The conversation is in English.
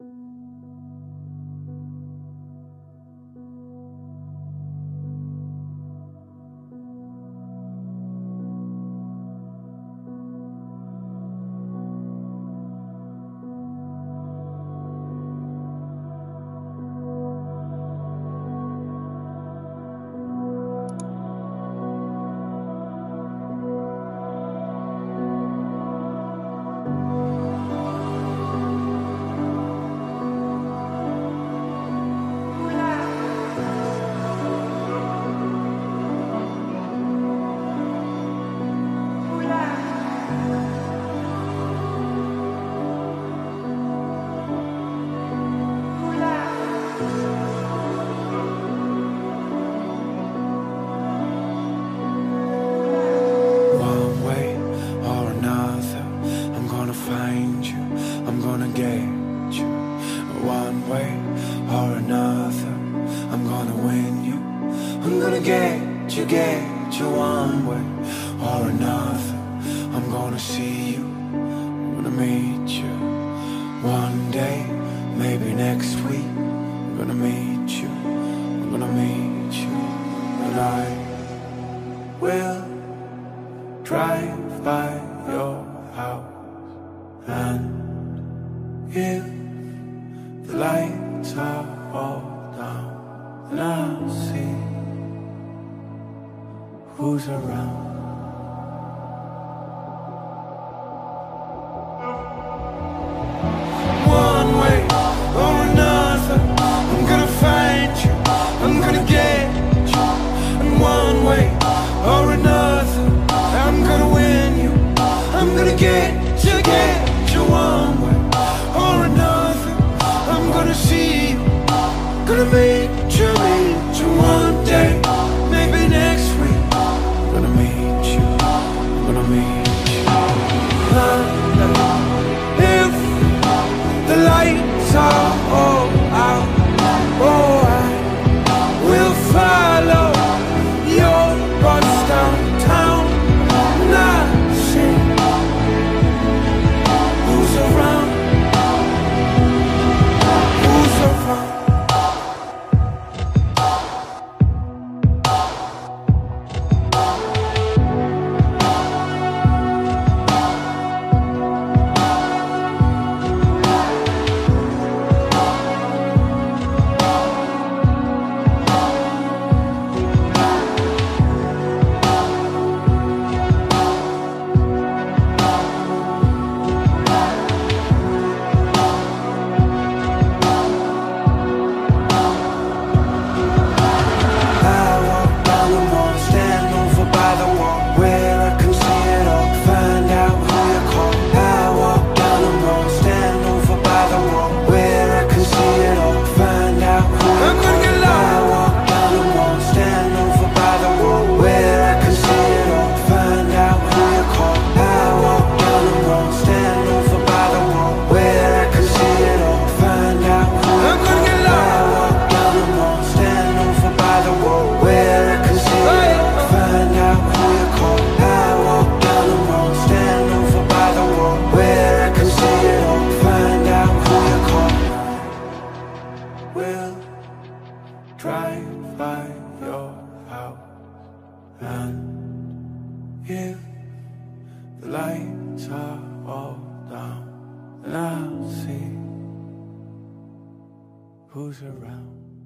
One One way or another, I'm gonna win you. I'm gonna get you, get you one way or another. I'm gonna see you, I'm gonna meet you. One day, maybe next week, I'm gonna meet you, I'm gonna meet you. And I will drive by your house and the lights are all down and I'll see who's around. One way or another I'm gonna find you I'm gonna get you. And one way or another I'm gonna win you I'm gonna get you get gonna meet and if the lights are all down, then I'll see who's around.